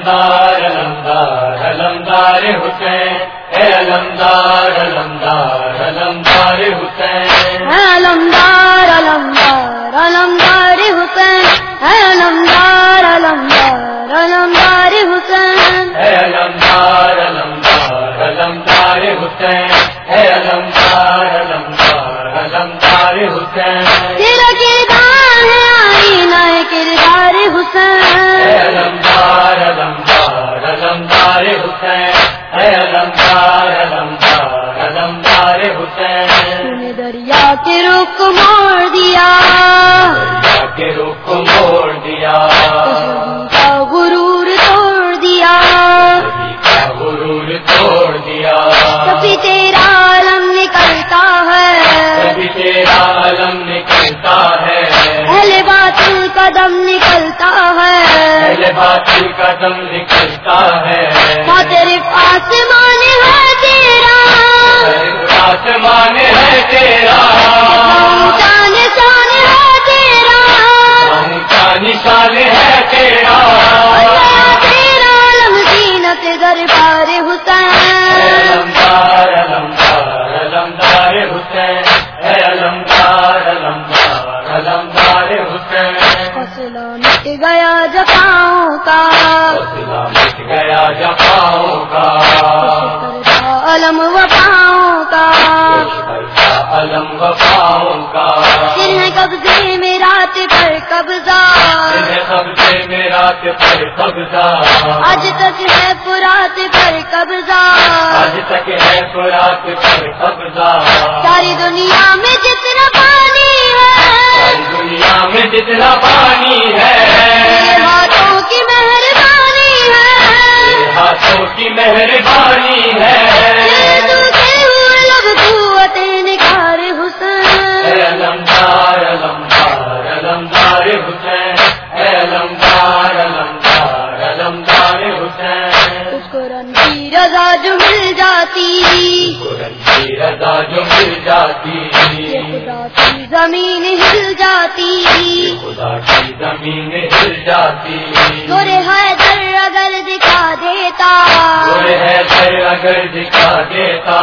علمدار علمدار علمدار حسین اے علمدار علمدار علمدار حسین دریا کے رخ موڑ دیا دریا کے رخ موڑ دیا کا غرور توڑ دیا کا غرور توڑ دیا کبھی تیرا عالم نکلتا ہے کبھی تیرا علم نکلتا ہے اہل باطل قدم نکلتا ہے پہلے باطل کا دم نکلتا ہے آسمان ہے تیرا۔ آسمان ہے تیرا۔ جان شان ہے تیرا۔ نشان ہے تیرا۔ تیرا زینت دربار حسین حسین گیا جفاؤں کا۔ گیا جفاؤں کا؟ کرتا علم وفاؤں کا۔ علم وفاؤں کا۔ ہے قبضے میں رات پر قبضہ۔ قبضے میں رات پر قبضہ۔ آج تک ہے پرات پر قبضہ۔ آج تک ہے رات پر قبضہ۔ ساری دنیا میں جتنا پانی ہے۔ ساری دنیا میں جتنا پانی میرے جاتی۔ رضا جو مل جاتی۔ خدا کی زمین ہل جاتی۔ خدا کی زمین ہل جاتی۔ گورے حیدر اگر دکھا دیتا۔ گورے ہے در اگر دکھا دیتا۔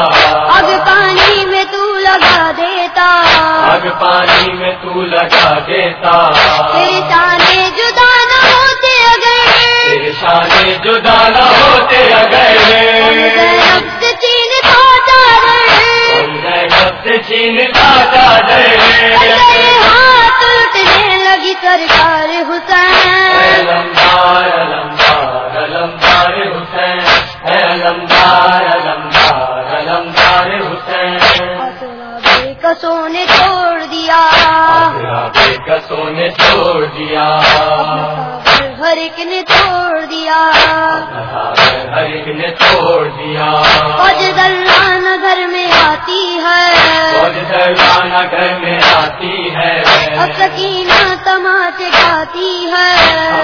اب پانی میں تو لگا دیتا۔ آگ پانی میں تو لگا دیتا۔ تیرے تانے جدا نہ ہوتے اگر۔ تیرے شانے جدا نہ ہوتے اگر۔ کسوں نے چھوڑ دیا۔ بے کسوں نے چھوڑ دیا۔ ہر ایک نے چھوڑ دیا۔ ہر ایک نے چھوڑ دیا۔ فوج دلان گھر میں آتی ہے۔ فوج گھر میں آتی ہے۔ سکینہ تماچے کھاتی ہے۔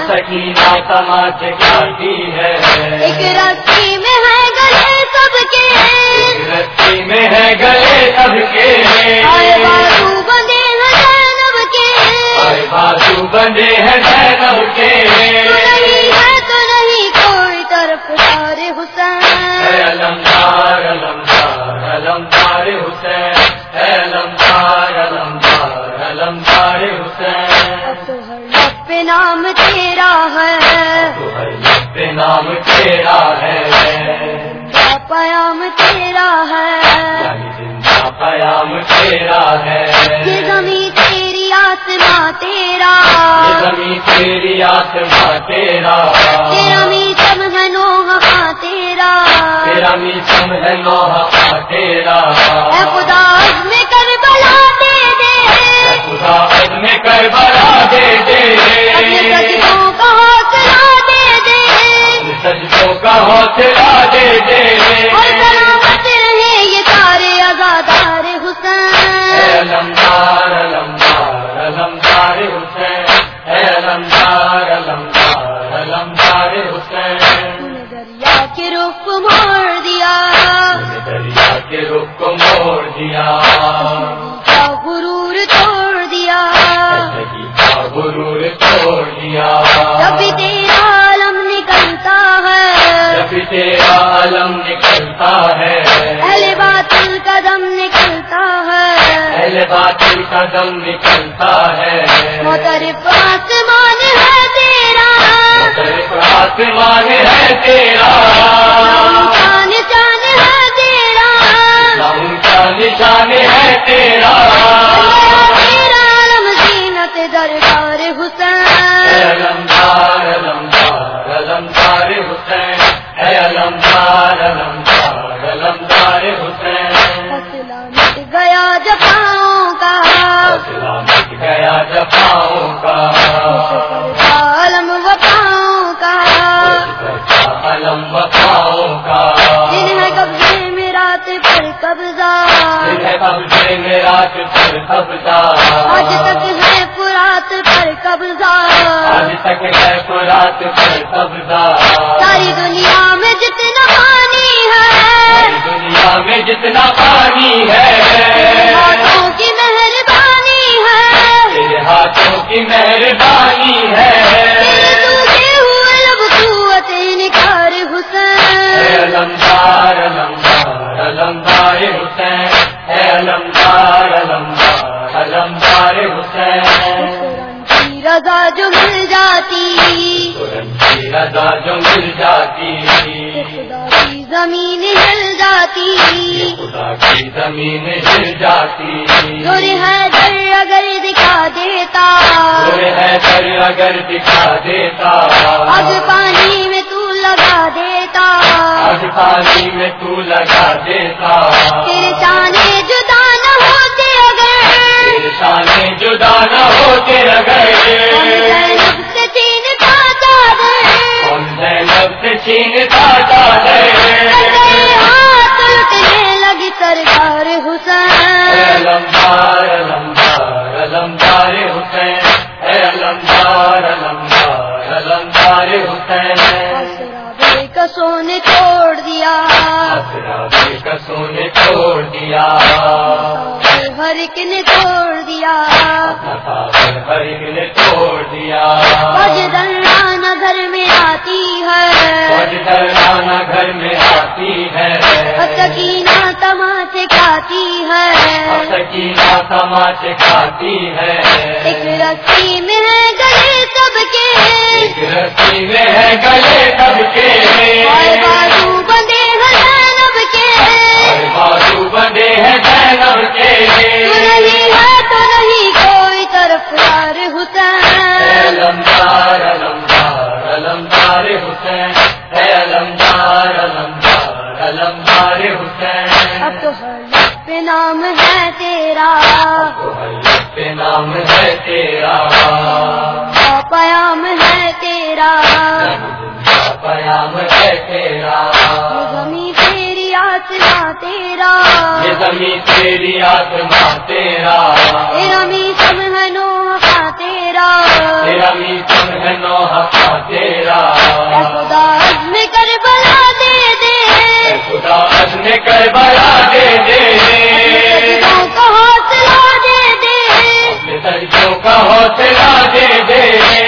سکینہ تماچ کھاتی ہے۔ ایک رسی میں ہے گلے سب کے۔ رسی میں ہے گلے سب کے۔ بازو بندے ہیں زینب کے۔ آئے بازو بندے ہیں زینب کے۔ تو نہیں ہے تو نہیں کوئی طرف سارے اے حسین علمدار علمدار علمدار حسین۔ علمدار علمدار علمدار حسین۔ پہ نام تیرا ہے۔ پہ نام تیرا ہے۔ پیام تیرا ہے۔ یہ زمین تیری آسماں تیرا۔ یہ زمین تیری آسماں تیرا۔ تیرا میسم ہے نوحہ تیرا۔ تیرا میسم ہے نوحہ تیرا۔ اے خدا عزم کربلا دے دے۔ خدا عزم کربلا دے دے۔ اپنے سجدوں کا حوصلہ دے دے۔ سجدوں کا حوصلہ دے دے۔ کے رخ کو موڑ دیا دریا کے رخ کو موڑ دیا غرور توڑ دیا غرور توڑ دیا کبھی تیرا عالم نکلتا ہے کبھی تیرا عالم نکلتا ہے پہلے باطل قدم نکلتا ہے پہلے باطل قدم نکلتا ہے مترف آسمان ہے تیرا۔ نشان نشان ہے تیرا۔ قبضہ آج تک ہے پورات پر قبضہ آج تک ہے پورات پر قبضہ ساری دنیا میں جتنا پانی ہے۔ دنیا میں جتنا پانی ہے۔ سزا جو مل جاتی خدا کی زمین جل جاتی۔ خدا کی زمین جل جاتی۔ نور ہے در اگر دکھا دیتا۔ نور ہے در اگر دکھا دیتا۔ اب پانی میں تو لگا دیتا۔ اب پانی میں تو لگا دیتا۔ تیرے چانے جدا نہ ہوتے اگر۔ تیرے چانے جدا نہ ہوتے اگر۔ چھینتا ڈالے ہاتھ لٹنے لگی سرکار حسین۔ حسین۔ لمبار لمبار لمبار حسین۔ کا چھوڑ دیا۔ کا سونے چھوڑ دیا۔ ہر نے چھوڑ دیا۔ ہر نے چھوڑ دیا۔ گھر میں آتی ہے سکینہ تماچے کھاتی ہے۔ سکینہ تماچے کھاتی ہے ایک رسی میں ہے گلے سب کے ایک رسی میں ہے گلے سب کے اور بازو بندے ہیں زینب کے اور بازو بندے ہیں سب کے تیرا۔ پیام ہے تیرا۔ پیام ہے تیرا۔ زمیں تیری آتما تیرا۔ زمیں تیری آتما تیرا۔ رمی تم ہے نو ہفا تیرا رمی تم ہے نو ہفا تیرا خدا کر بلا دے دے۔ خدا کر بلا دے دے۔ ہے۔